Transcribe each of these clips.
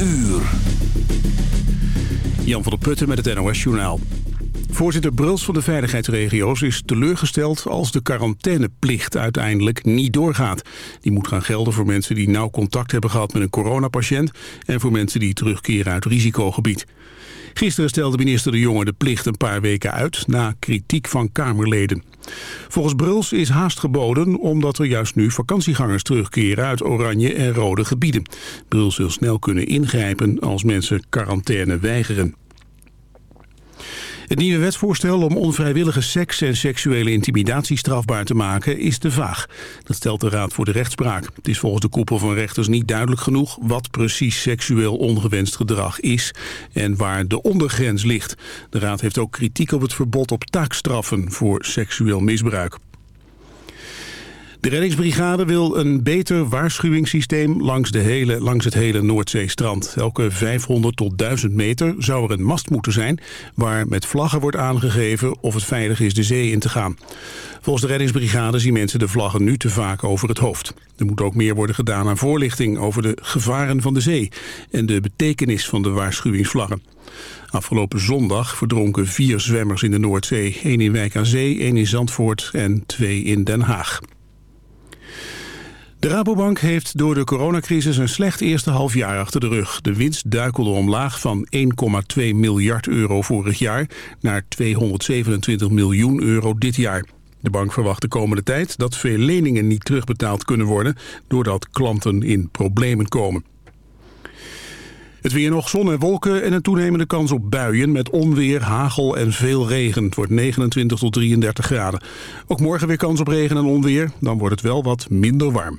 uur. Jan van der Putten met het NOS Journaal. Voorzitter Bruls van de veiligheidsregio's is teleurgesteld als de quarantaineplicht uiteindelijk niet doorgaat. Die moet gaan gelden voor mensen die nauw contact hebben gehad met een coronapatiënt en voor mensen die terugkeren uit risicogebied. Gisteren stelde minister De Jonge de plicht een paar weken uit na kritiek van Kamerleden. Volgens Bruls is haast geboden omdat er juist nu vakantiegangers terugkeren uit oranje en rode gebieden. Bruls wil snel kunnen ingrijpen als mensen quarantaine weigeren. Het nieuwe wetsvoorstel om onvrijwillige seks en seksuele intimidatie strafbaar te maken is te vaag. Dat stelt de Raad voor de Rechtspraak. Het is volgens de koepel van rechters niet duidelijk genoeg wat precies seksueel ongewenst gedrag is en waar de ondergrens ligt. De Raad heeft ook kritiek op het verbod op taakstraffen voor seksueel misbruik. De reddingsbrigade wil een beter waarschuwingssysteem langs, de hele, langs het hele Noordzeestrand. Elke 500 tot 1000 meter zou er een mast moeten zijn... waar met vlaggen wordt aangegeven of het veilig is de zee in te gaan. Volgens de reddingsbrigade zien mensen de vlaggen nu te vaak over het hoofd. Er moet ook meer worden gedaan aan voorlichting over de gevaren van de zee... en de betekenis van de waarschuwingsvlaggen. Afgelopen zondag verdronken vier zwemmers in de Noordzee. één in Wijk aan Zee, één in Zandvoort en twee in Den Haag. De Rabobank heeft door de coronacrisis een slecht eerste halfjaar achter de rug. De winst duikelde omlaag van 1,2 miljard euro vorig jaar naar 227 miljoen euro dit jaar. De bank verwacht de komende tijd dat veel leningen niet terugbetaald kunnen worden... doordat klanten in problemen komen. Het weer nog zon en wolken en een toenemende kans op buien... met onweer, hagel en veel regen. Het wordt 29 tot 33 graden. Ook morgen weer kans op regen en onweer. Dan wordt het wel wat minder warm.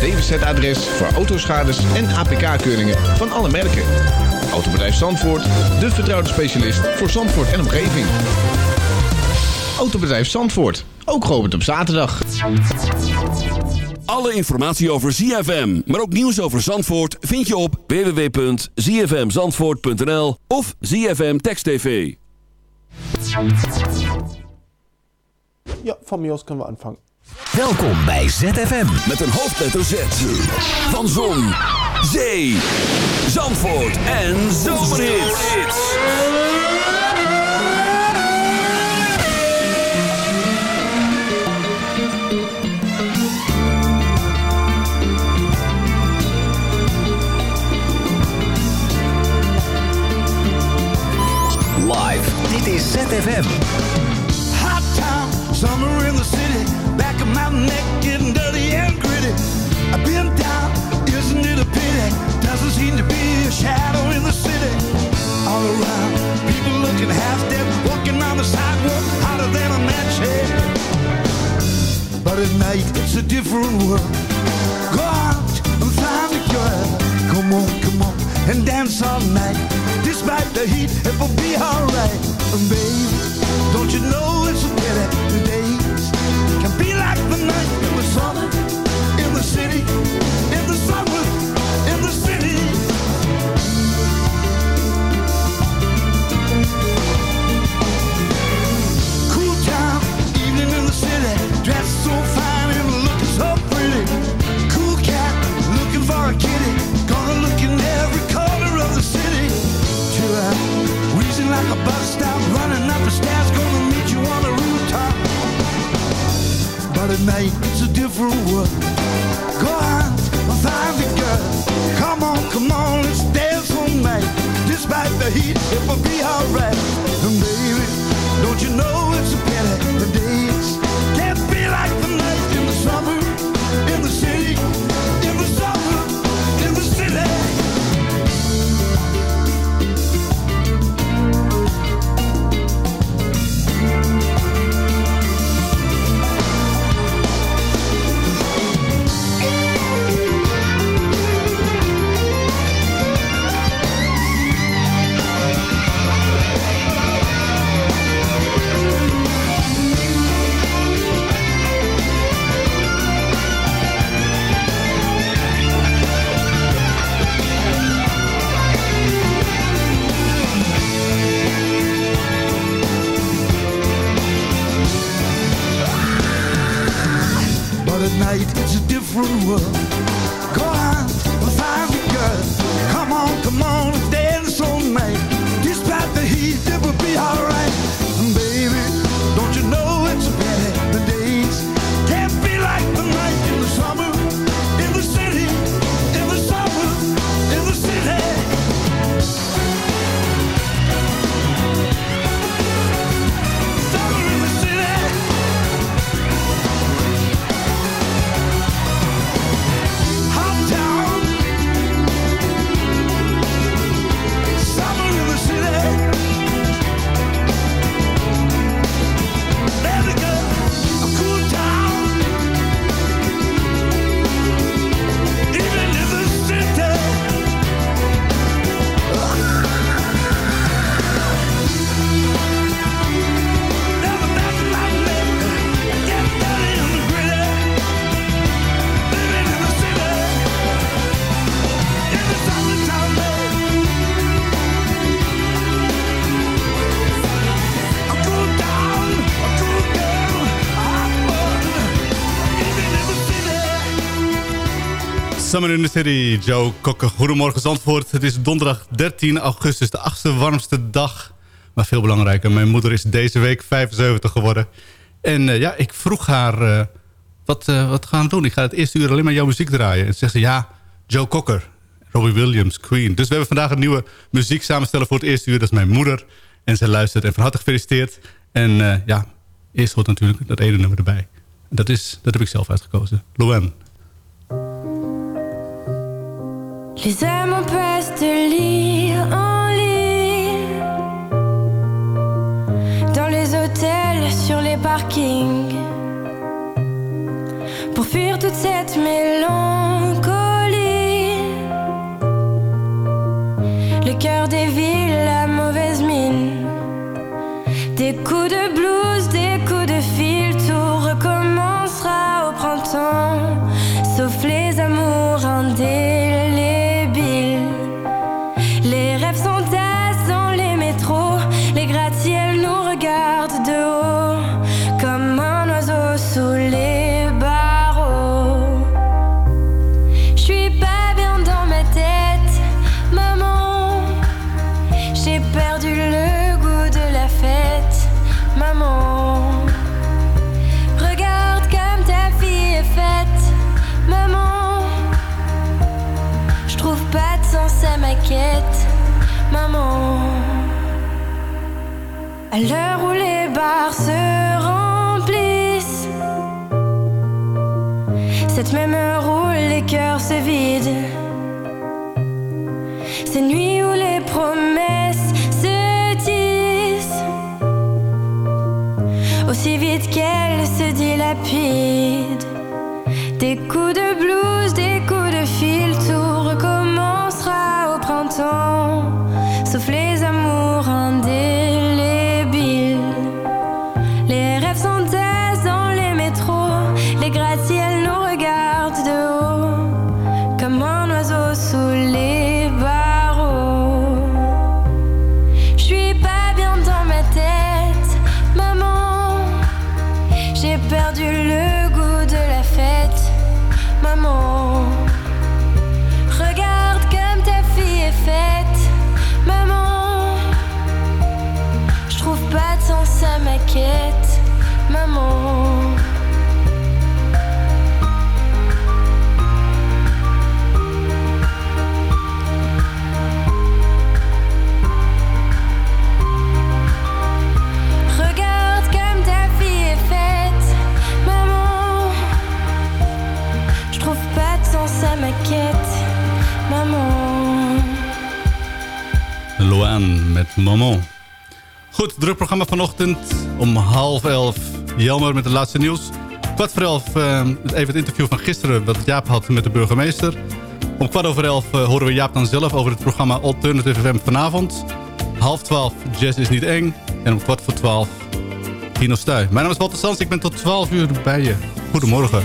DWZ-adres voor autoschades en APK-keuringen van alle merken. Autobedrijf Zandvoort, de vertrouwde specialist voor Zandvoort en omgeving. Autobedrijf Zandvoort, ook geopend op zaterdag. Alle informatie over ZFM, maar ook nieuws over Zandvoort... vind je op www.zfmzandvoort.nl of ZFM Text TV. Ja, van Mios kunnen we aanvangen. Welkom bij ZFM. Met een hoofdletter Z. Van Zon, Zee, Zandvoort en Zomerhits. Live. Dit is ZFM. My neck getting dirty and gritty. I've been down, isn't it a pity? Doesn't seem to be a shadow in the city. All around, people looking half dead, walking on the sidewalk, hotter than a match head. But at night, it's a different world. Go out and find a girl. Come on, come on, and dance all night. Despite the heat, it will be alright. Baby, don't you know But it's a different world. Go on, find the girl. Come on, come on, let's dance all night. Despite the heat, it will be alright. And baby, don't you know cruel Summer in the City, Joe Kokke. Goedemorgen Zandvoort. Het is donderdag 13 augustus, de achtste warmste dag. Maar veel belangrijker, mijn moeder is deze week 75 geworden. En eh, ja, ik vroeg haar, eh, wat, eh, wat gaan we doen? Ik ga het eerste uur alleen maar jouw muziek draaien. En ze zegt ze, ja, Joe Cocker, Robbie Williams, Queen. Dus we hebben vandaag een nieuwe muziek samenstellen voor het eerste uur. Dat is mijn moeder. En ze luistert en van harte gefeliciteerd. En ja, eerst hoort natuurlijk dat ene nummer erbij. Dat, is, dat heb ik zelf uitgekozen. Luan. Les amants passent de lit en lit Dans les hôtels, sur les parkings. Pour fuir toute cette mélancolie. Le cœur des villes, la mauvaise mine. Des coups de Goed, druk programma vanochtend om half elf. Jelmer met het laatste nieuws. Kwart voor elf eh, even het interview van gisteren... wat Jaap had met de burgemeester. Om kwart over elf eh, horen we Jaap dan zelf over het programma Alternative FM vanavond. Half twaalf, Jazz is niet eng. En om kwart voor twaalf, Kino Stuy. Mijn naam is Walter Sans, ik ben tot twaalf uur bij je. Goedemorgen.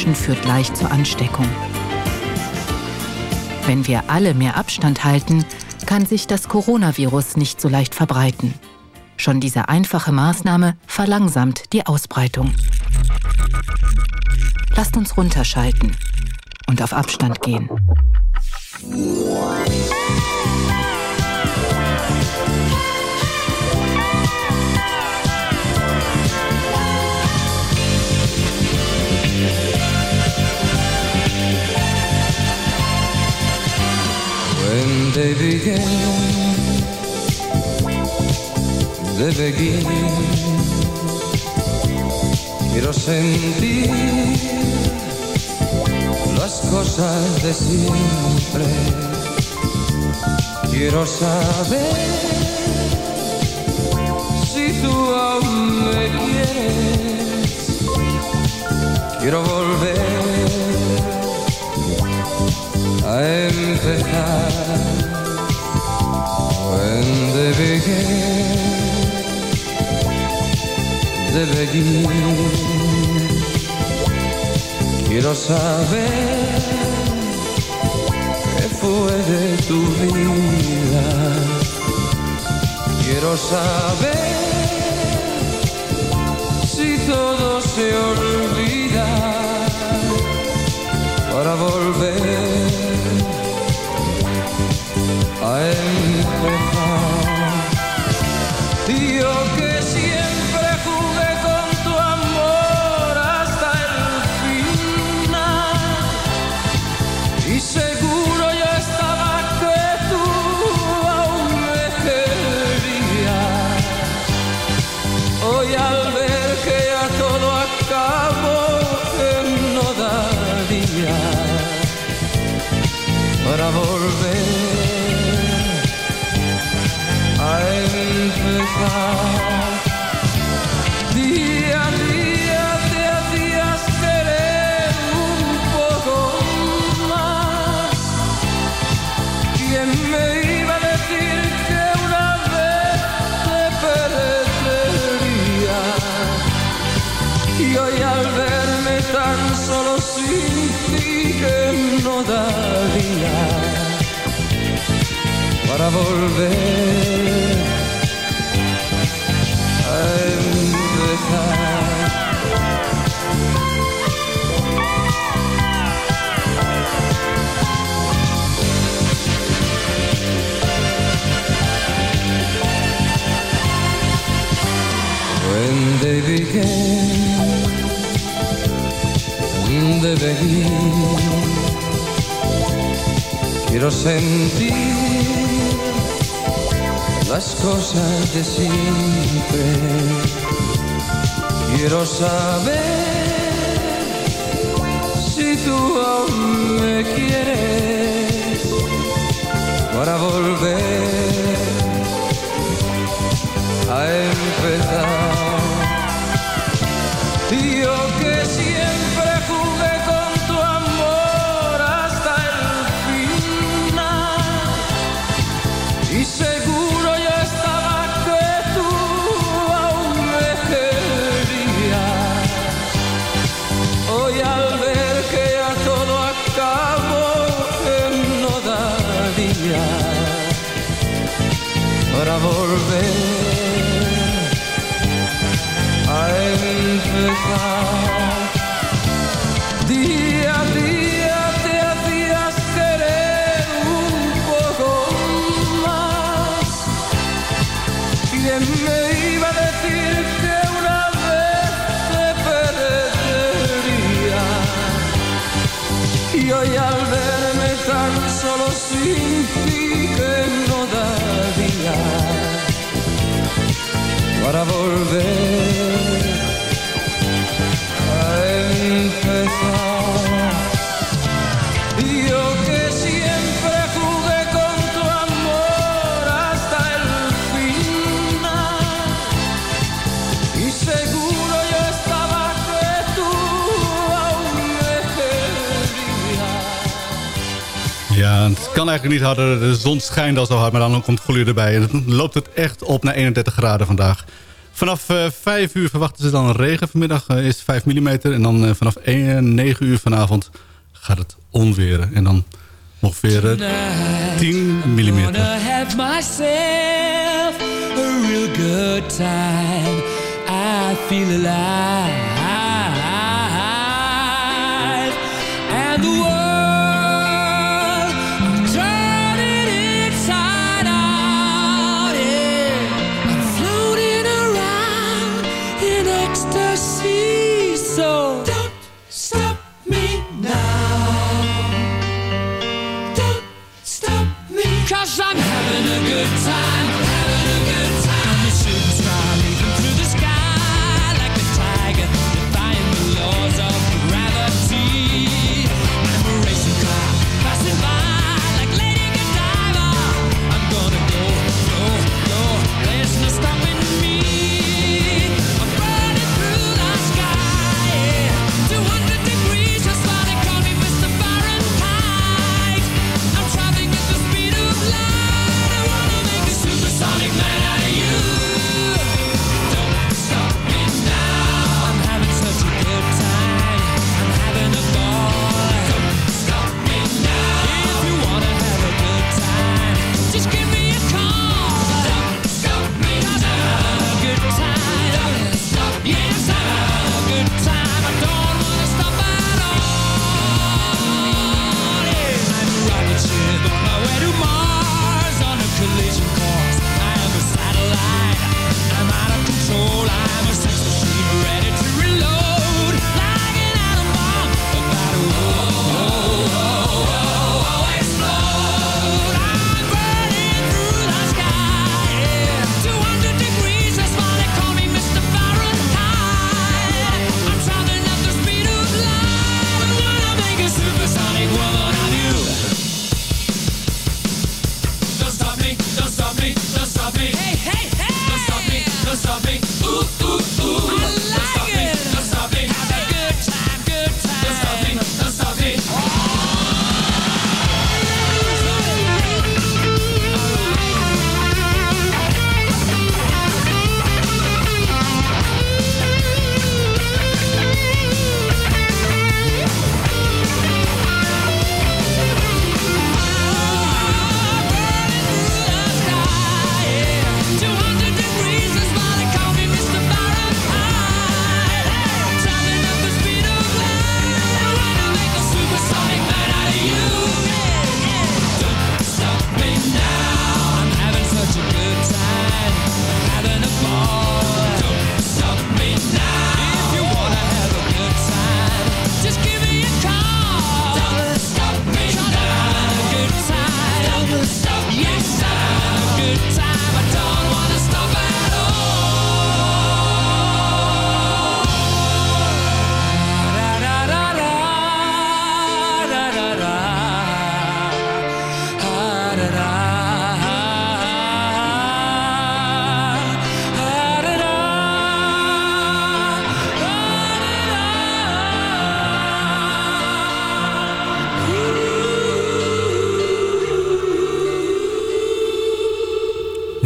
Menschen führt leicht zur Ansteckung. Wenn wir alle mehr Abstand halten, kann sich das Coronavirus nicht so leicht verbreiten. Schon diese einfache Maßnahme verlangsamt die Ausbreitung. Lasst uns runterschalten und auf Abstand gehen. They begin, they begin. Quiero sentir las cosas de siempre. Quiero saber si tú aún me quieres. Quiero volver a empezar begin they begin quiero saber qué fue de tu vida quiero saber si todo se olvida para volver a empezar. Día a día te hacías querer un poco más. ¿Quién me iba a decir que una vez te perdería? Y hoy al verme tan solo sin ti que no daría para volver Quiero sentir las cosas de siempre. Quiero saber si tú aún me quieres para volver a empezar. Yo que para volver para volver Het kan eigenlijk niet harder. De zon schijnt al zo hard, maar dan komt gloei erbij. En dan loopt het echt op naar 31 graden vandaag. Vanaf eh 5 uur verwachten ze dan regen. Vanmiddag eh, is 5 mm. En dan eh, vanaf 1, 9 uur vanavond gaat het onweren. En dan ongeveer eh, 10 mm. I feel alive.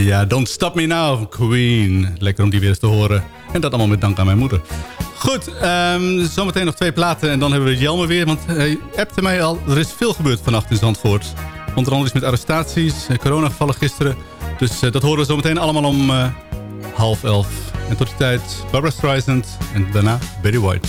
Ja, Don't Stop Me Now, Queen. Lekker om die weer eens te horen. En dat allemaal met dank aan mijn moeder. Goed, um, zometeen nog twee platen en dan hebben we Jelme weer. Want hij appte mij al, er is veel gebeurd vannacht in Zandvoort. Onder andere is met arrestaties, coronagevallen gisteren. Dus uh, dat horen we zometeen allemaal om half elf. En tot die tijd Barbara Streisand en daarna Betty White.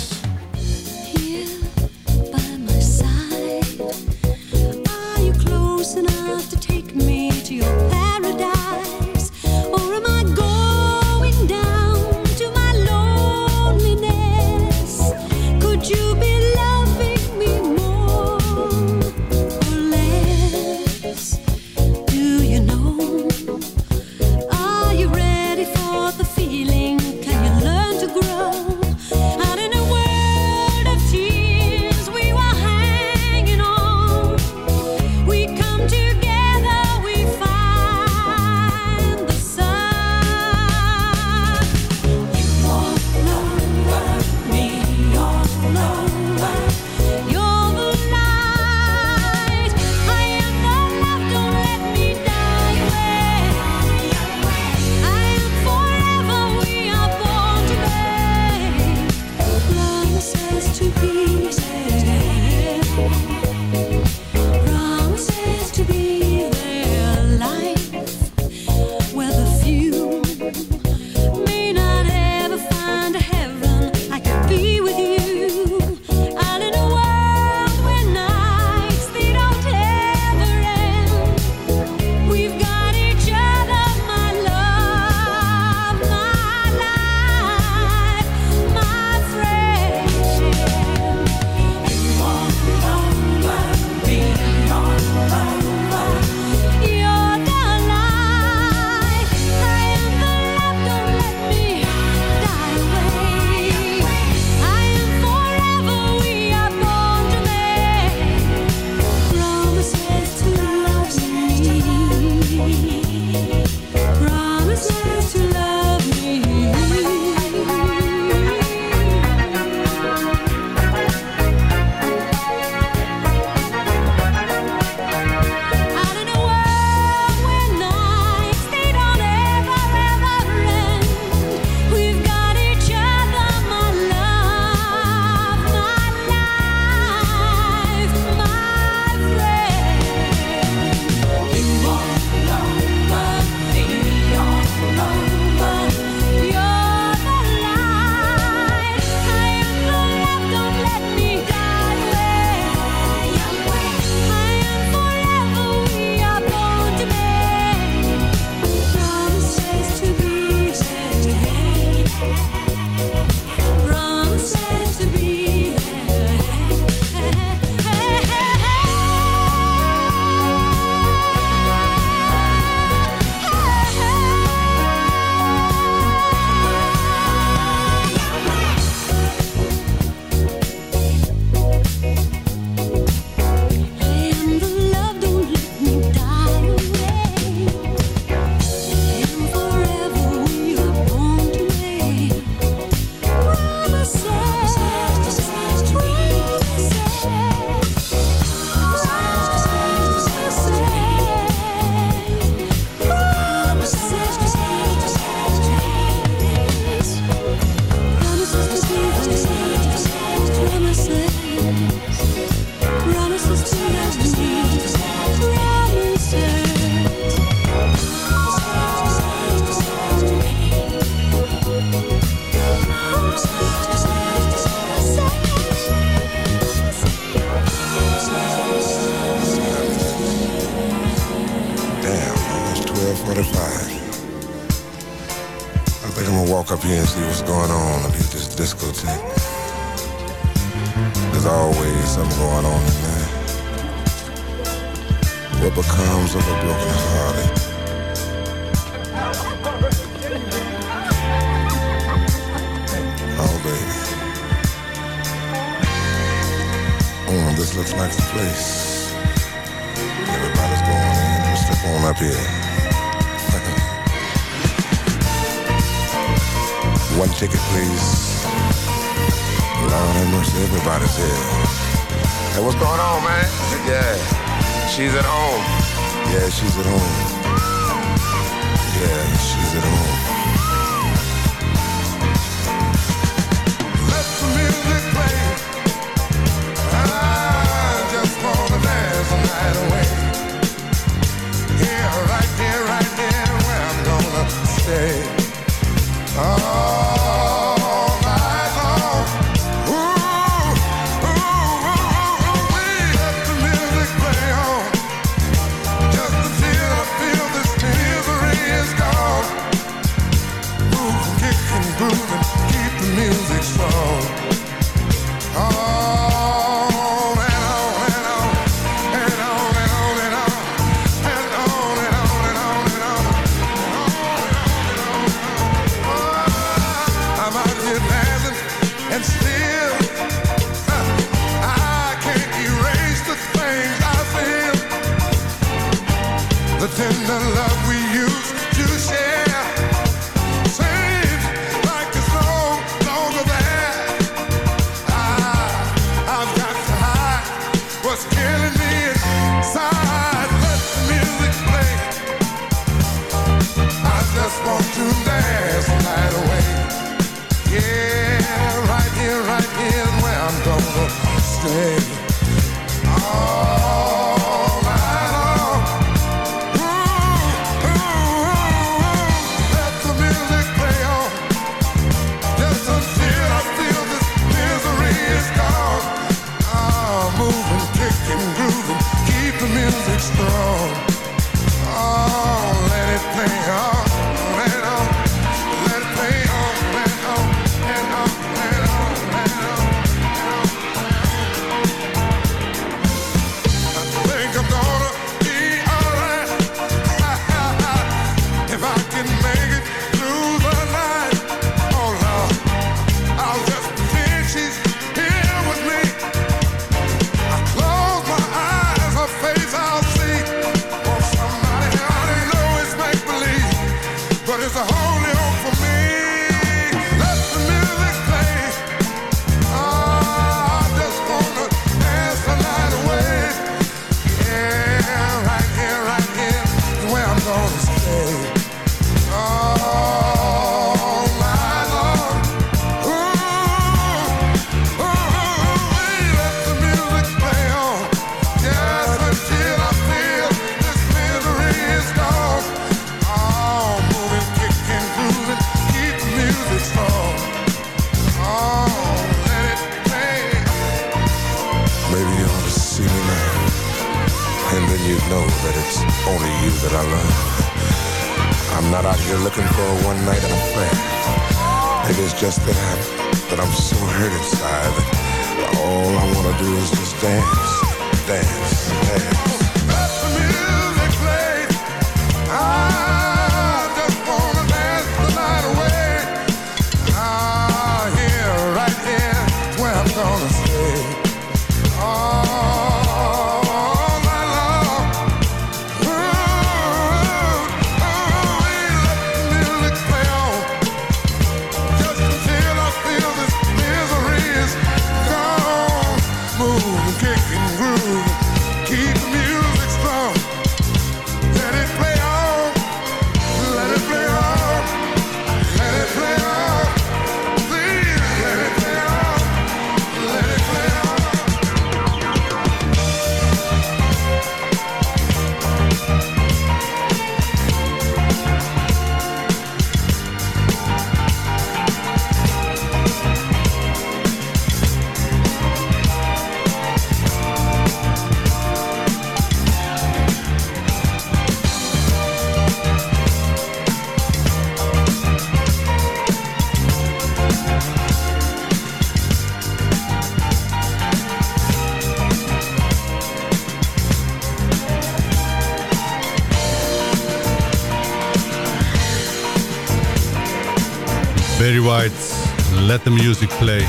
Let the Music Play.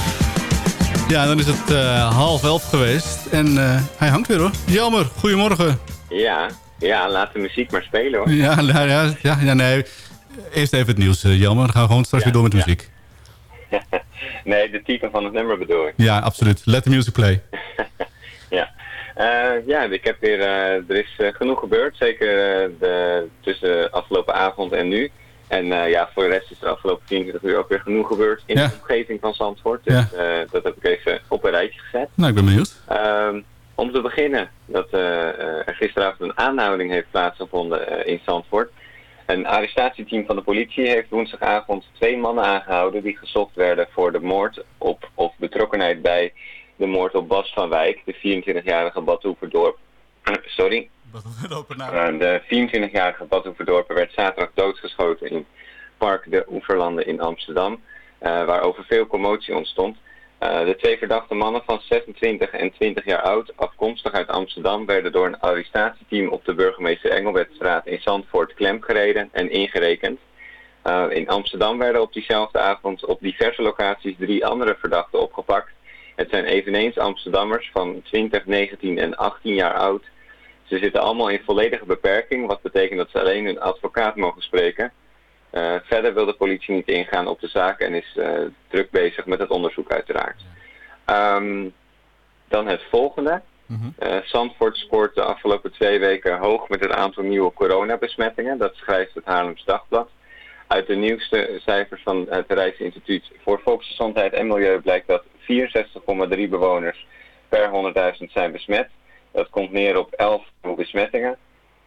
Ja, dan is het eh, half elf geweest en eh, hij hangt weer hoor. Jammer, goedemorgen. Ja, ja, laat de muziek maar spelen hoor. Ja, nou, ja, ja, ja, nee. Eerst even het nieuws, eh, uh, Jammer. Dan gaan we gewoon straks weer door met muziek. nee, de titel van het nummer bedoel ik. Ja, absoluut. Let the music play. ja. Ja, ik heb weer, er is genoeg gebeurd. Zeker de, tussen afgelopen avond en nu. En eh, ja, voor de rest is er de afgelopen 24 uur ook weer genoeg gebeurd in Ja. de omgeving van Zandvoort. Dus Ja. eh, dat heb ik even op een rijtje gezet. Nou, ik ben benieuwd. Ehm, om te beginnen, dat eh, er gisteravond een aanhouding heeft plaatsgevonden in Zandvoort. Een arrestatieteam van de politie heeft woensdagavond twee mannen aangehouden die gezocht werden voor de moord op of betrokkenheid bij de moord op Bas van Wijk, de 24-jarige Badhoevedorp. Sorry. Eh, de 24-jarige Badhoevedorper werd zaterdag doodgeschoten in Park de Oeverlanden in Amsterdam, eh, waarover veel commotie ontstond. Eh, de twee verdachte mannen van 26 en 20 jaar oud, afkomstig uit Amsterdam, werden door een arrestatieteam op de burgemeester Engelbertstraat in Zandvoort klemgereden en ingerekend. In Amsterdam werden op diezelfde avond op diverse locaties drie andere verdachten opgepakt. Het zijn eveneens Amsterdammers van 20, 19 en 18 jaar oud. Ze zitten allemaal in volledige beperking, wat betekent dat ze alleen hun advocaat mogen spreken. Eh, verder wil de politie niet ingaan op de zaak en is eh, druk bezig met het onderzoek uiteraard. Ehm, dan het volgende. Eh, Zandvoort scoort de afgelopen twee weken hoog met het aantal nieuwe coronabesmettingen. Dat schrijft het Haarlems Dagblad. Uit de nieuwste cijfers van het Rijksinstituut voor Volksgezondheid en Milieu blijkt dat 64,3 bewoners per 100.000 zijn besmet. Dat komt neer op 11 nieuwe besmettingen.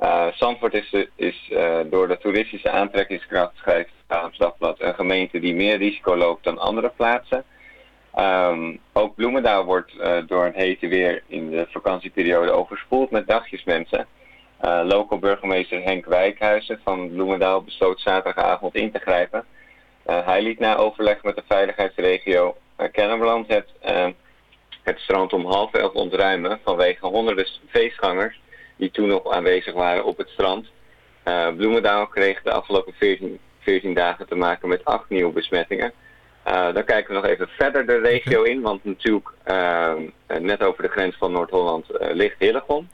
Uh, Zandvoort is, is eh, door de toeristische aantrekkingskracht, schrijft het Dagblad, een gemeente die meer risico loopt dan andere plaatsen. Ehm, ook Bloemendaal wordt eh, door een hete weer in de vakantieperiode overspoeld met dagjesmensen. Eh local burgemeester Henk Wijkhuizen van Bloemendaal besloot zaterdagavond in te grijpen. Hij liet na overleg met de veiligheidsregio uh, Kennemerland het, het strand om half elf ontruimen vanwege honderden feestgangers die toen nog aanwezig waren op het strand. Eh, Bloemendaal kreeg de afgelopen 14, 14 dagen te maken met acht nieuwe besmettingen. Uh, dan kijken we nog even verder de regio in, want natuurlijk uh, net over de grens van Noord-Holland ligt Hillegom.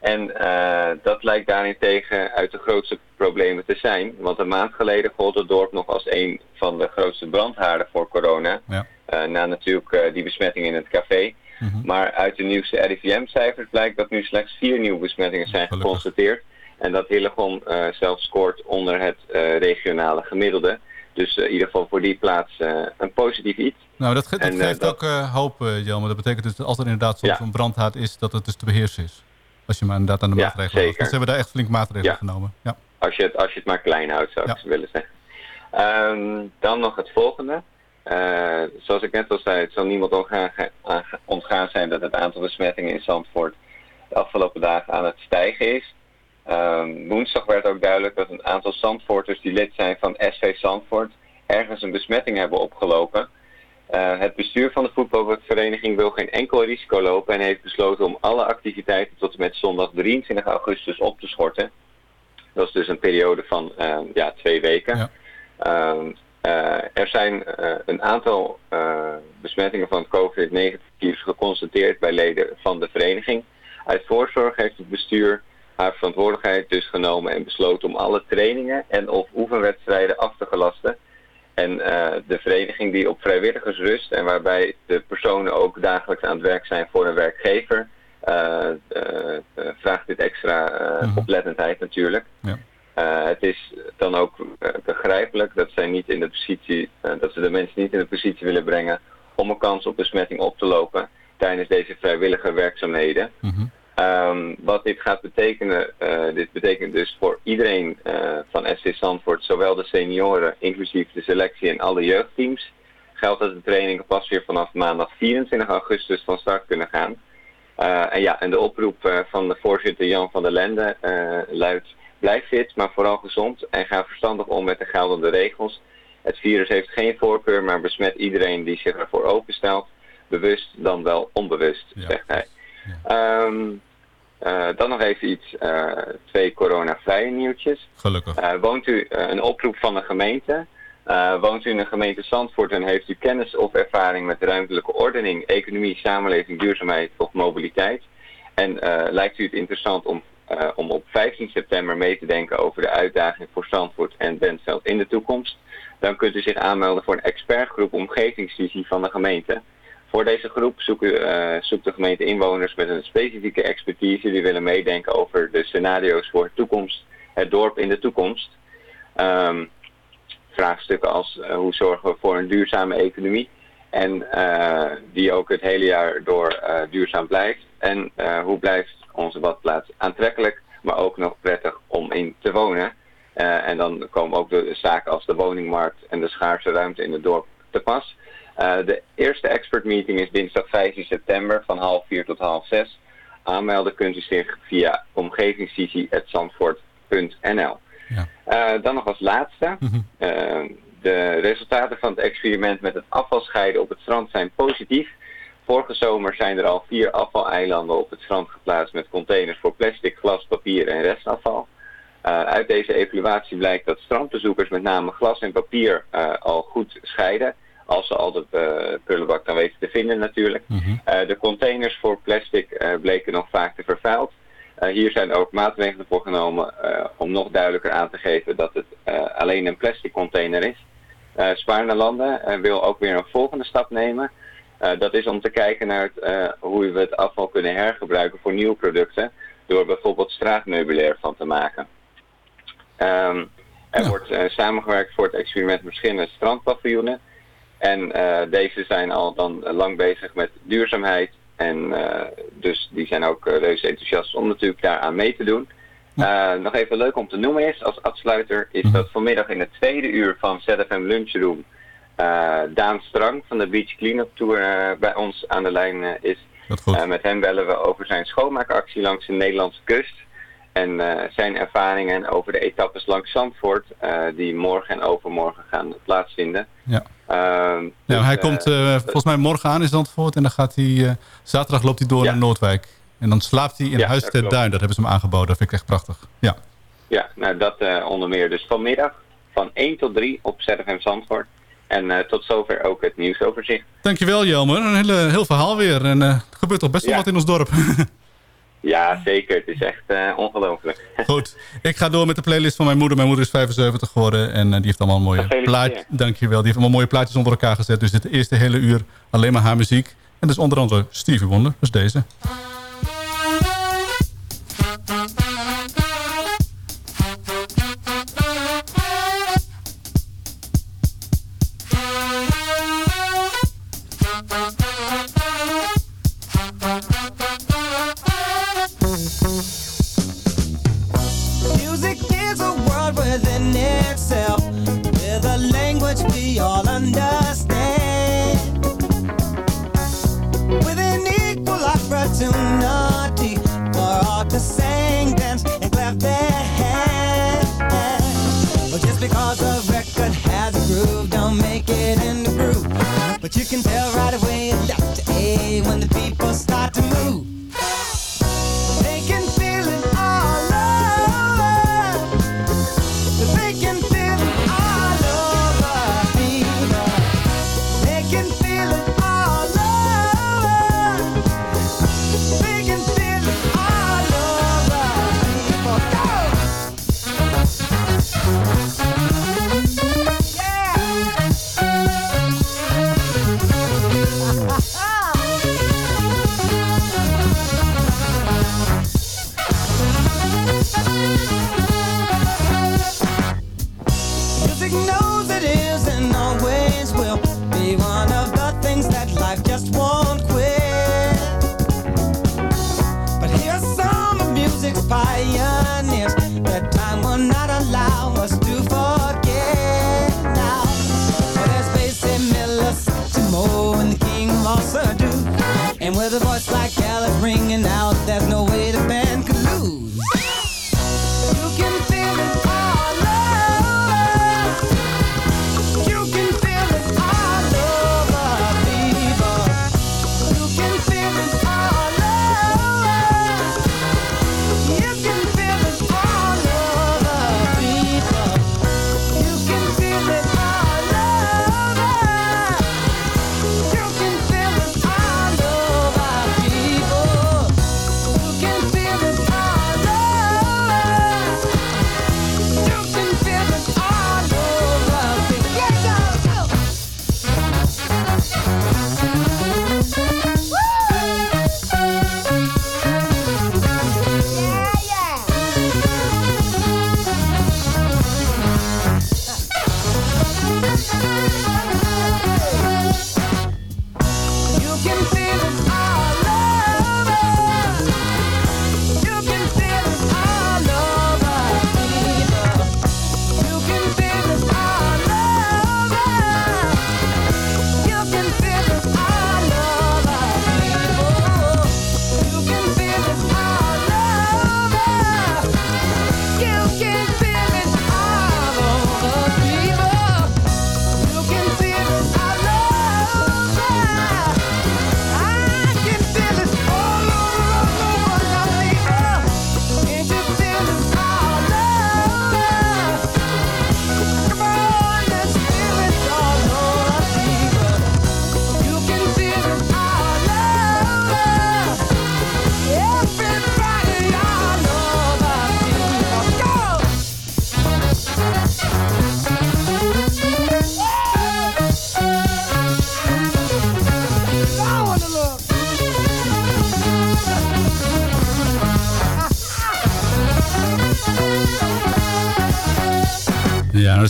En uh, dat lijkt daarin tegen uit de grootste problemen te zijn. Want een maand geleden gold het dorp nog als een van de grootste brandhaarden voor corona. Ja. Uh, na natuurlijk uh, die besmetting in het café. Mm -hmm. Maar uit de nieuwste RIVM-cijfers blijkt dat nu slechts vier nieuwe besmettingen zijn Gelukkig. geconstateerd. En dat Hillegom zelfs scoort onder het regionale gemiddelde. Dus in ieder geval voor die plaats een positief iets. Nou, dat, ge dat en, geeft dat... ook hoop, Jelme. Dat betekent dus dat als er inderdaad soms ja. een brandhaard is, dat het dus te beheersen is. Als je maar inderdaad aan de maatregelen ja, houdt. Dus ze hebben daar echt flink maatregelen ja. genomen. Ja. Als, je het, als je het maar klein houdt, zou ik ja. willen zeggen. Um, dan nog het volgende. Uh, zoals ik net al zei, het zal niemand ontgaan, ontgaan zijn dat het aantal besmettingen in Zandvoort de afgelopen dagen aan het stijgen is. Um, woensdag werd ook duidelijk dat een aantal Zandvoorters die lid zijn van SV Zandvoort ergens een besmetting hebben opgelopen. Uh, het bestuur van de voetbalvereniging wil geen enkel risico lopen en heeft besloten om alle activiteiten tot en met zondag 23 augustus op te schorten. Dat is dus een periode van uh, ja, twee weken. Ja. Uh, er zijn een aantal besmettingen van het COVID-19-virus geconstateerd bij leden van de vereniging. Uit voorzorg heeft het bestuur haar verantwoordelijkheid dus genomen en besloten om alle trainingen en of oefenwedstrijden af te gelasten. En uh, de vereniging die op vrijwilligers rust en waarbij de personen ook dagelijks aan het werk zijn voor een werkgever, uh, uh, vraagt dit extra -hmm. oplettendheid natuurlijk. Ja. het is dan ook begrijpelijk dat, zij niet in de positie, dat ze de mensen niet in de positie willen brengen om een kans op besmetting op te lopen tijdens deze vrijwillige werkzaamheden. Mhm. Um, wat dit gaat betekenen, uh, dit betekent dus voor iedereen uh, van SC Zandvoort, zowel de senioren, inclusief de selectie en alle jeugdteams, geldt dat de trainingen pas weer vanaf maandag 24 augustus van start kunnen gaan. Uh, en ja, en de oproep van de voorzitter Jan van der Lende luidt, blijf fit, maar vooral gezond en ga verstandig om met de geldende regels. Het virus heeft geen voorkeur, maar besmet iedereen die zich ervoor openstelt, bewust dan wel onbewust, ja. zegt hij. Ja. Um, uh, dan nog even iets, uh, twee coronavrije nieuwtjes. Gelukkig. Uh, woont u een oproep van de gemeente? woont u in de gemeente Zandvoort en heeft u kennis of ervaring met ruimtelijke ordening, economie, samenleving, duurzaamheid of mobiliteit? En lijkt u het interessant om, om op 15 september mee te denken over de uitdaging voor Zandvoort en Bentveld in de toekomst? Dan kunt u zich aanmelden voor een expertgroep omgevingsvisie van de gemeente. Voor deze groep eh, zoekt de gemeente inwoners met een specifieke expertise die willen meedenken over de scenario's voor toekomst, het dorp in de toekomst. Ehm, vraagstukken als eh, hoe zorgen we voor een duurzame economie en eh, die ook het hele jaar door duurzaam blijft. En hoe blijft onze badplaats aantrekkelijk, maar ook nog prettig om in te wonen. En dan komen ook de zaken als de woningmarkt en de schaarse ruimte in het dorp te pas. Eh, de eerste expert meeting is dinsdag 15 september van half vier tot half zes. Aanmelden kunt u zich via omgevingsvisie.zandvoort.nl. Eh, dan nog als laatste. Eh, de resultaten van het experiment met het afvalscheiden op het strand zijn positief. Vorige zomer zijn er al vier afvaleilanden op het strand geplaatst met containers voor plastic, glas, papier en restafval. Uit deze evaluatie blijkt dat strandbezoekers met name glas en papier al goed scheiden. Als ze al de eh, prullenbak dan weten te vinden natuurlijk. Eh, de containers voor plastic eh, bleken nog vaak te vervuild. Hier zijn ook maatregelen voor genomen om nog duidelijker aan te geven dat het alleen een plastic container is. Uh, Spaarne eh, wil ook weer een volgende stap nemen. Dat is om te kijken naar het, hoe we het afval kunnen hergebruiken voor nieuwe producten. Door bijvoorbeeld straatmeubilair van te maken. Ehm, er wordt samengewerkt voor het experiment met verschillende strandpaviljoenen. En eh, deze zijn al dan lang bezig met duurzaamheid. En eh, dus die zijn ook uh, reuze enthousiast om natuurlijk daaraan mee te doen. Uh, nog even leuk om te noemen is, als afsluiter, is dat vanmiddag in het tweede uur van ZFM Lunchroom uh, Daan Strang van de Beach Cleanup Tour uh, bij ons aan de lijn is. Met hem bellen we over zijn schoonmaakactie langs de Nederlandse kust. En uh, zijn ervaringen over de etappes langs Zandvoort, uh, die morgen en overmorgen gaan plaatsvinden. Ja. Uh, ja, hij komt uh, volgens mij morgen aan in Zandvoort en dan gaat hij, zaterdag loopt hij door ja. naar Noordwijk. En dan slaapt hij in ja, Huis ter Duin, dat hebben ze hem aangeboden, dat vind ik echt prachtig. Ja, ja nou dat onder meer dus vanmiddag van 1 tot 3 op ZFM Zandvoort. En uh, tot zover ook het nieuwsoverzicht. Dankjewel Jelmer, een hele, heel verhaal weer. En uh, er gebeurt toch best wel ja. wat in ons dorp. ja, zeker. Het is echt uh, ongelooflijk. Goed, ik ga door met de playlist van mijn moeder. Mijn moeder is 75 geworden en die heeft allemaal mooie plaatjes. Dankjewel, die heeft allemaal mooie plaatjes onder elkaar gezet. Dus dit eerste hele uur alleen maar haar muziek. En dus onder andere Stevie Wonder, dus deze. But you can tell right away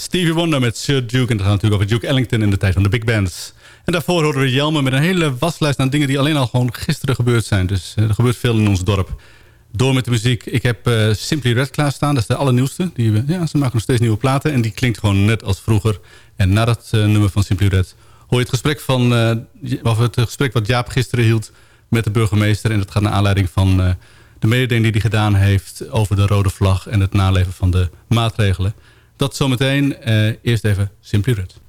Stevie Wonder met Sir Duke. En dat gaat natuurlijk over Duke Ellington in de tijd van de big bands. En daarvoor horen we Jelme met een hele waslijst aan dingen... die alleen al gewoon gisteren gebeurd zijn. Dus eh, er gebeurt veel in ons dorp. Door met de muziek. Ik heb eh, Simply Red klaarstaan. Dat is de allernieuwste. Die, we- ja, ze maken nog steeds nieuwe platen. En die klinkt gewoon net als vroeger. En na dat eh, nummer van Simply Red... hoor je het gesprek, van, eh, of het gesprek wat Jaap gisteren hield... met de burgemeester. En dat gaat naar aanleiding van... de mededeling die hij gedaan heeft over de rode vlag... en het naleven van de maatregelen. Dat zometeen. Eh, eerst even Simply Red.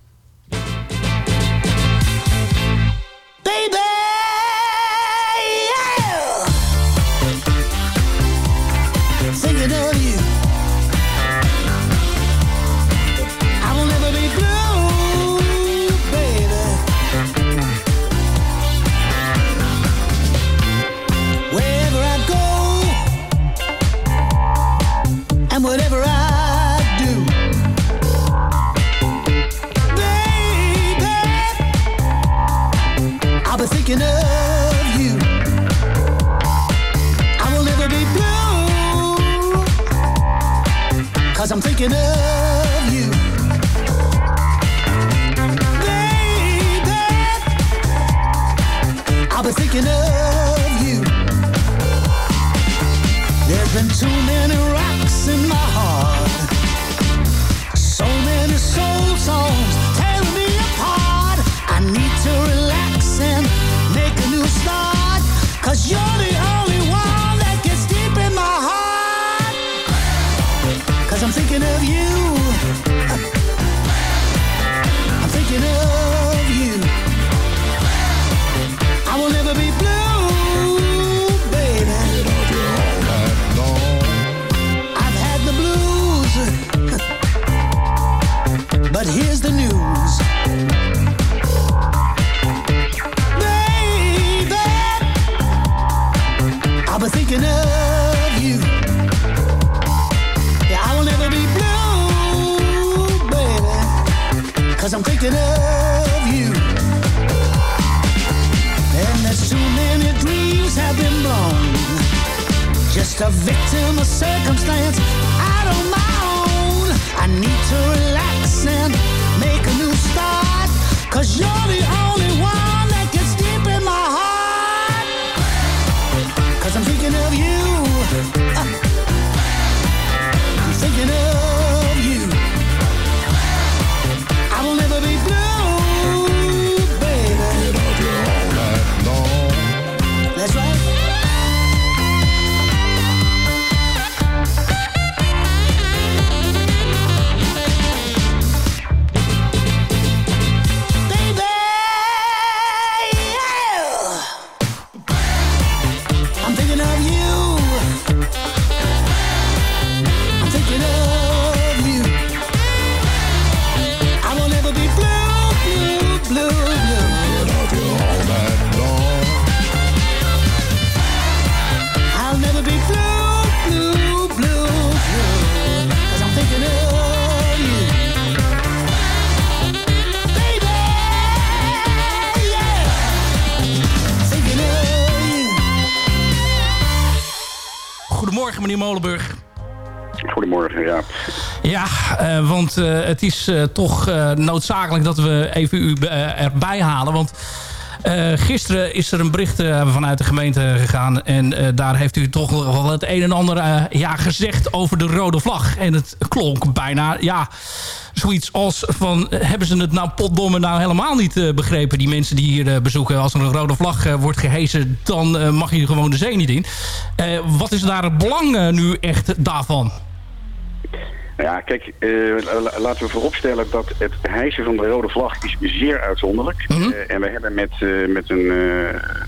I'm taking it. Victim of circumstance meneer Molenburg. Goedemorgen, ja. Ja, eh, want eh, het is eh, toch noodzakelijk dat we even u erbij halen. Want gisteren is er een bericht vanuit de gemeente gegaan. En daar heeft u toch wel het een en ander ja, gezegd over de rode vlag. En het klonk bijna, ja, zoiets als van... hebben ze het nou potdomme nou helemaal niet eh, begrepen? Die mensen die hier eh, bezoeken. Als er een rode vlag eh, wordt gehezen, dan mag je gewoon de zee niet in. Wat is daar het belang nu echt daarvan? Ja, kijk, la- laten we vooropstellen dat het hijsen van de rode vlag is zeer uitzonderlijk. Eh, en we hebben met, met een,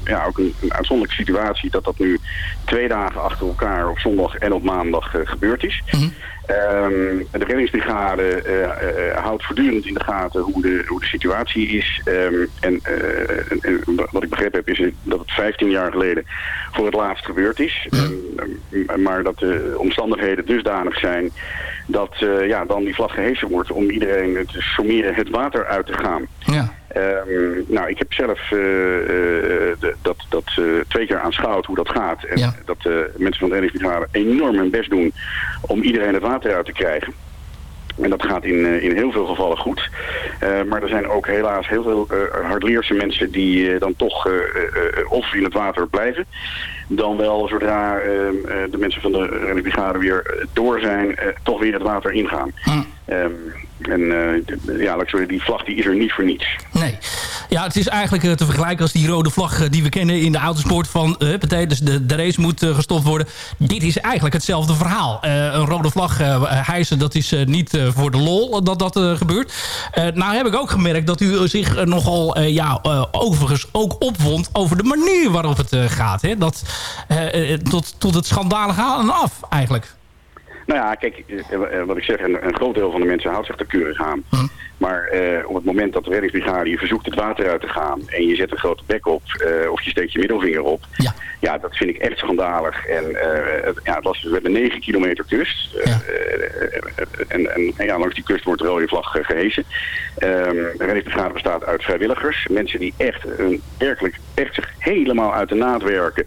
ja, ook een, een uitzonderlijke situatie dat dat nu twee dagen achter elkaar op zondag en op maandag gebeurd is. Ehm, de reddingsbrigade eh, eh, houdt voortdurend in de gaten hoe de, hoe de situatie is. Ehm, en, eh, wat ik begrepen heb is dat het 15 jaar geleden voor het laatst gebeurd is. Ehm, maar dat de omstandigheden dusdanig zijn dat eh, ja, dan die vlag gehezen wordt om iedereen te sommeren het water uit te gaan. Ja. Nou, ik heb zelf eh, eh, de- dat, dat eh, twee keer aanschouwd hoe dat gaat. En dat eh, mensen van de reddingsbrigade enorm hun best doen om iedereen het water uit te krijgen. En dat gaat in, eh, in heel veel gevallen goed. Eh, maar er zijn ook helaas heel veel uh, hardleerse mensen die dan toch of in het water blijven. Dan wel zodra ehm, de mensen van de reddingsbrigade weer door zijn, toch weer het water ingaan. Ehm, en ja, laat ik zeggen, die vlag die is er niet voor niets. Nee. Ja, het is eigenlijk eh, te vergelijken als die rode vlag eh, die we kennen in de autosport. Van, uh, dus de, de race moet gestopt worden. Dit is eigenlijk hetzelfde verhaal. een rode vlag hijsen, dat is niet voor de lol dat dat gebeurt. nou heb ik ook gemerkt dat u zich nogal ja, overigens ook opwond over de manier waarop het gaat. Hè? Dat, tot, tot het schandalige aan en af eigenlijk. Nou ja, kijk, wat ik zeg, een, een, groot deel van de mensen houdt zich er keurig aan. Hm. Maar eh, op het moment dat de reddingsbrigade je verzoekt het water uit te gaan... en je zet een grote bek op eh, of je steekt je middelvinger op... Ja. ja, dat vind ik echt schandalig. En uh, ja, het was, we hebben 9 kilometer kust. Ja. en, en, ja, langs die kust wordt de rode vlag gehesen. Um, de reddingsbrigade bestaat uit vrijwilligers. Mensen die echt, een, werkelijk echt zich helemaal uit de naad werken.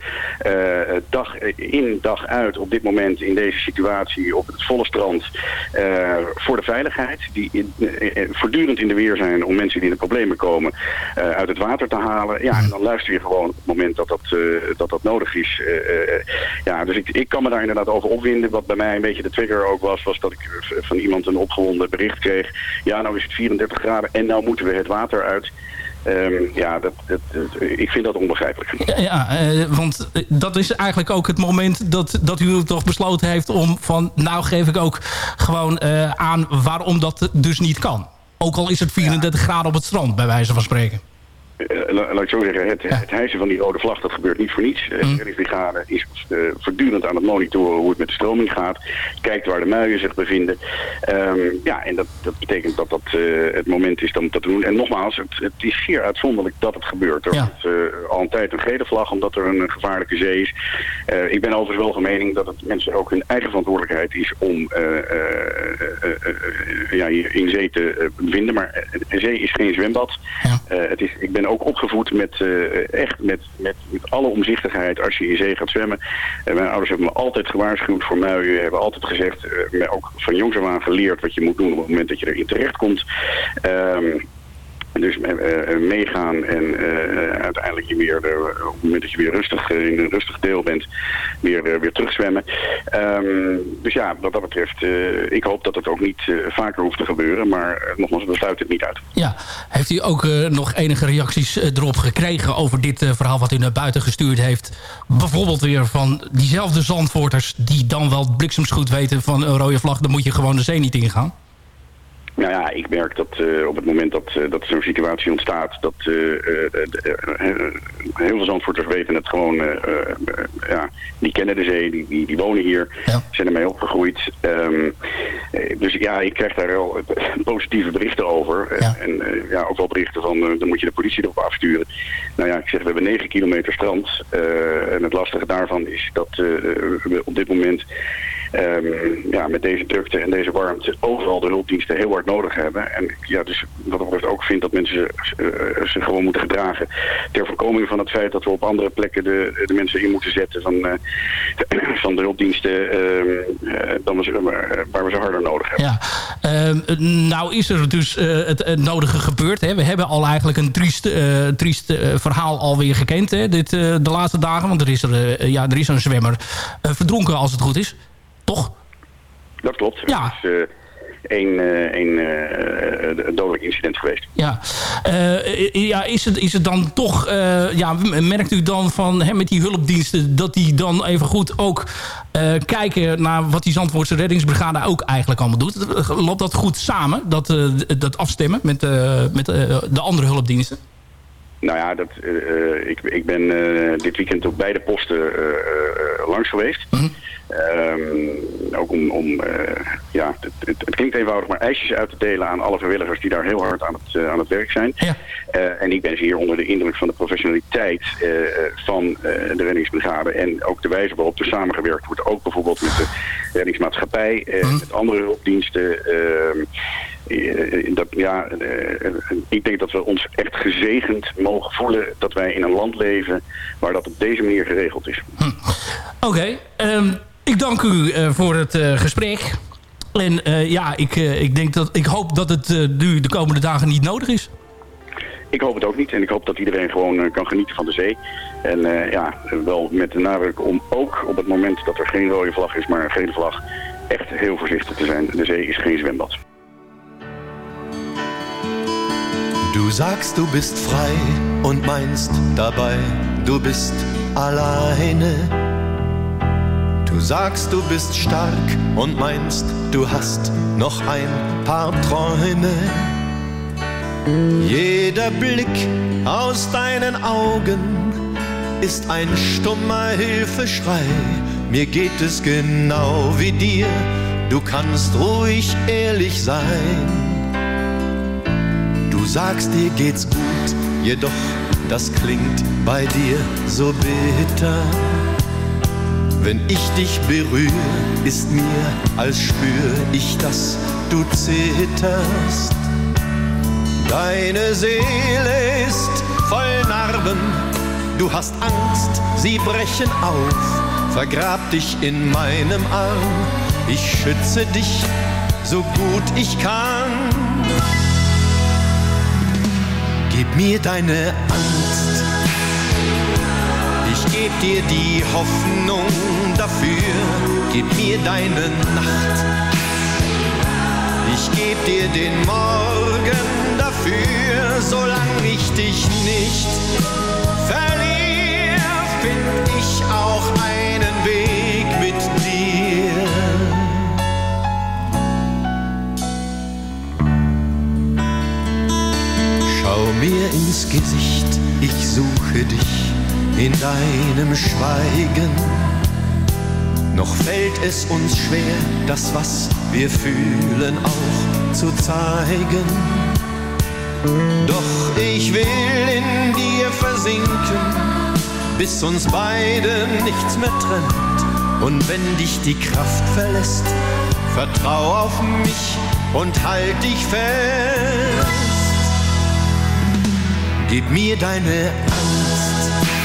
dag in, dag uit op dit moment in deze situatie op het volle strand... voor de veiligheid. Die in, voortdurend in de weer zijn om mensen die in de problemen komen uh, uit het water te halen. Ja, en dan luister je gewoon op het moment dat dat, uh, dat, dat nodig is. Uh, ja, dus ik, ik kan me daar inderdaad over opwinden. Wat bij mij een beetje de trigger ook was, was dat ik van iemand een opgewonden bericht kreeg. Ja, nou is het 34 graden en nou moeten we het water uit. Um, ja, dat, dat, ik vind dat onbegrijpelijk. Ja, ja uh, want dat is eigenlijk ook het moment dat, dat u toch besloten heeft om van... nou geef ik ook gewoon uh, aan waarom dat dus niet kan. Ook al is het 34 graden op het strand, bij wijze van spreken. Uh, laat ik zo zeggen, het, het hijsen van die rode vlag, dat gebeurt niet voor niets. De mm. reddingsbrigade is uh, voortdurend aan het monitoren hoe het met de stroming gaat. Kijkt waar de muien zich bevinden. Um, ja, en dat, dat betekent dat dat uh, het moment is om dat te doen. En nogmaals, het, het is zeer uitzonderlijk dat het gebeurt. Er ja. is al een tijd een gele vlag, omdat er een gevaarlijke zee is. ik ben overigens wel van mening dat het mensen ook hun eigen verantwoordelijkheid is om ja, in zee te bevinden. Maar een zee is geen zwembad. Ja. het is, ik ben ook opgevoed met, uh, echt met, met, met alle omzichtigheid als je in zee gaat zwemmen. Uh, mijn ouders hebben me altijd gewaarschuwd voor muien. Hebben altijd gezegd, uh, ook van jongs af aan geleerd wat je moet doen op het moment dat je erin terecht komt. Ehm, dus uh, meegaan en uh, uiteindelijk je weer, op het moment dat je weer rustig in een rustig deel bent, weer, weer terugzwemmen. Um, dus ja, wat dat betreft, ik hoop dat het ook niet vaker hoeft te gebeuren. Maar nogmaals, we sluiten het niet uit. Ja, heeft u ook nog enige reacties erop gekregen over dit verhaal wat u naar buiten gestuurd heeft? Bijvoorbeeld weer van diezelfde zandvoorters die dan wel bliksemsgoed weten van een rode vlag, dan moet je gewoon de zee niet ingaan? Nou ja, ik merk dat uh, op het moment dat, uh, dat zo'n situatie ontstaat... dat uh, heel veel Zandvoorters weten het gewoon... ja, die kennen de zee, die, die, die wonen hier, ja. zijn ermee opgegroeid. Um, dus ja, ik krijg daar wel positieve berichten over. Ja. En ja, ook wel berichten van, dan moet je de politie erop afsturen. Nou ja, ik zeg, we hebben 9 kilometer strand. en het lastige daarvan is dat we op dit moment... Um, ja, met deze drukte en deze warmte overal de hulpdiensten heel hard nodig hebben. En ja, dus wat ik ook vind dat mensen uh, zich gewoon moeten gedragen ter voorkoming van het feit dat we op andere plekken de, de mensen in moeten zetten van, uh, van de hulpdiensten uh, dan we, waar we ze harder nodig hebben. Ja, ehm, nou is er dus het, het, nodige gebeurd. Hè? We hebben al eigenlijk een triest, triest verhaal alweer gekend hè? Dit, de laatste dagen. Want er is, er, ja, er is een zwemmer verdronken als het goed is. Toch? Dat klopt. Ja. Dus, een, een uh, dodelijk incident geweest. Ja, uh, ja is, het, is het dan toch, uh, ja, merkt u dan van hè, met die hulpdiensten dat die dan even goed ook kijken naar wat die Zandvoortse reddingsbrigade ook eigenlijk allemaal doet? Loopt dat goed samen, dat, dat afstemmen met, met de andere hulpdiensten? Nou ja, dat, ik, ik ben dit weekend op beide posten langs geweest. Mm Um, ook om, om uh, ja, het, het, het, klinkt eenvoudig, maar ijsjes uit te delen aan alle vrijwilligers die daar heel hard aan het, uh, aan het werk zijn. Ja. Uh, en ik ben zeer onder de indruk van de professionaliteit van de reddingsbrigade en ook de wijze waarop er samengewerkt wordt. Ook bijvoorbeeld met de reddingsmaatschappij, mm. met andere hulpdiensten. Ehm, dat, ja, ik denk dat we ons echt gezegend mogen voelen dat wij in een land leven waar dat op deze manier geregeld is. Hm. Oké, okay, um... Ik dank u uh, voor het uh, gesprek. En eh, ja, ik, eh, ik, denk dat, ik hoop dat het eh, nu de komende dagen niet nodig is. Ik hoop het ook niet. En ik hoop dat iedereen gewoon eh, kan genieten van de zee. En eh, ja, wel met de nadruk om ook op het moment dat er geen rode vlag is, maar een gele vlag, echt heel voorzichtig te zijn. De zee is geen zwembad. Du sagst, du bist frei und meinst dabei, du bist alleine. Du sagst, du bist stark und meinst, du hast noch ein paar Träume. Jeder Blick aus deinen Augen ist ein stummer Hilfeschrei. Mir geht es genau wie dir, du kannst ruhig ehrlich sein. Du sagst, dir geht's gut, jedoch das klingt bei dir so bitter. Wenn ich dich berühre, ist mir, als spür ich, dass du zitterst. Deine Seele ist voll Narben, du hast Angst, sie brechen auf. Vergrab dich in meinem Arm, ich schütze dich so gut ich kann. Gib mir deine Angst, ich geb dir die Hoffnung dafür. Gib mir deine Nacht, ich geb dir den Morgen dafür. Solange ich dich nicht verliere, find ich auch einen Weg mit dir. Schau mir ins Gesicht, ich suche dich in deinem Schweigen. Noch fällt es uns schwer, das, was wir fühlen, auch zu zeigen. Doch ich will in dir versinken, bis uns beide nichts mehr trennt. Und wenn dich die Kraft verlässt, vertrau auf mich und halt dich fest. Gib mir deine Angst,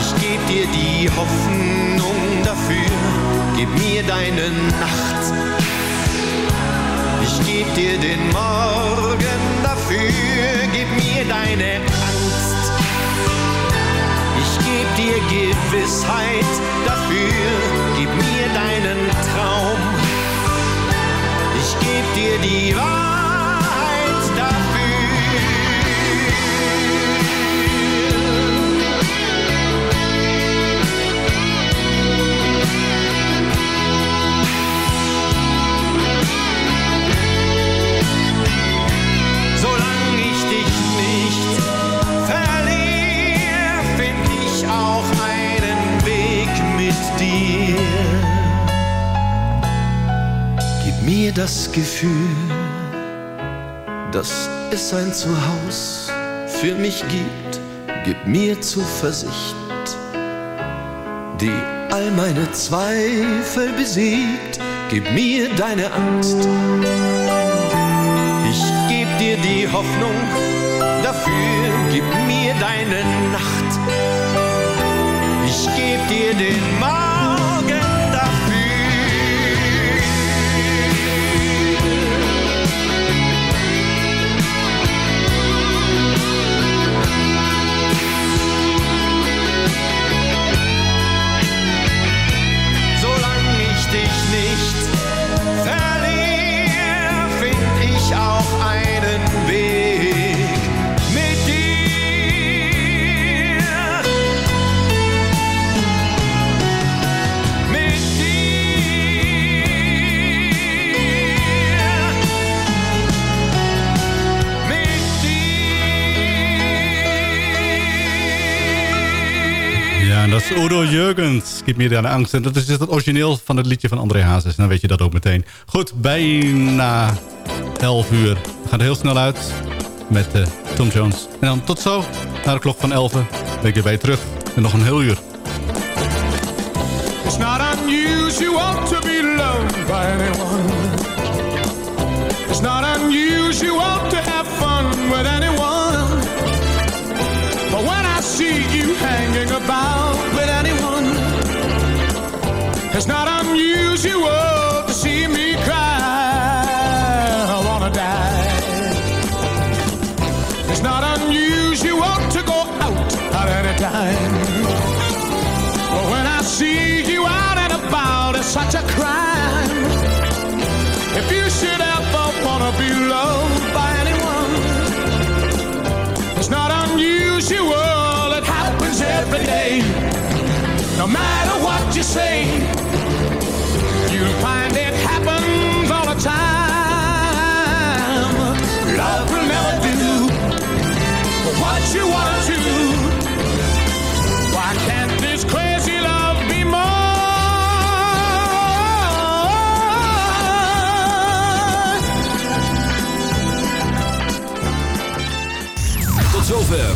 ich geb dir die Hoffnung dafür. Gib mir deine Nacht, ich geb dir den Morgen dafür. Gib mir deine Angst, ich geb dir Gewissheit dafür. Gib mir deinen Traum, ich geb dir die Wahrheit dafür. Mir das Gefühl, dass es ein Zuhause für mich gibt. Gib mir Zuversicht, die all meine Zweifel besiegt. Gib mir deine Angst. Ich geb dir die Hoffnung dafür, gib mir deine Nacht. Ich geb dir den Morgen Is Udo Jurgens. Gib mir deine angst. En dat is dus het origineel van het liedje van André Hazes. Dan weet je dat ook meteen. Goed, bijna 11 uur. We gaan er heel snel uit met eh, Tom Jones. En dan tot zo, naar de klok van 11. Ben ik weer bij je terug. En nog een heel uur. It's not unusual to be loved by anyone. It's not unusual to have fun with anyone. But when I see you hanging about It's not unusual to see me cry. I wanna die. It's not unusual to go out at any time. But when I see you out and about, it's such a crime.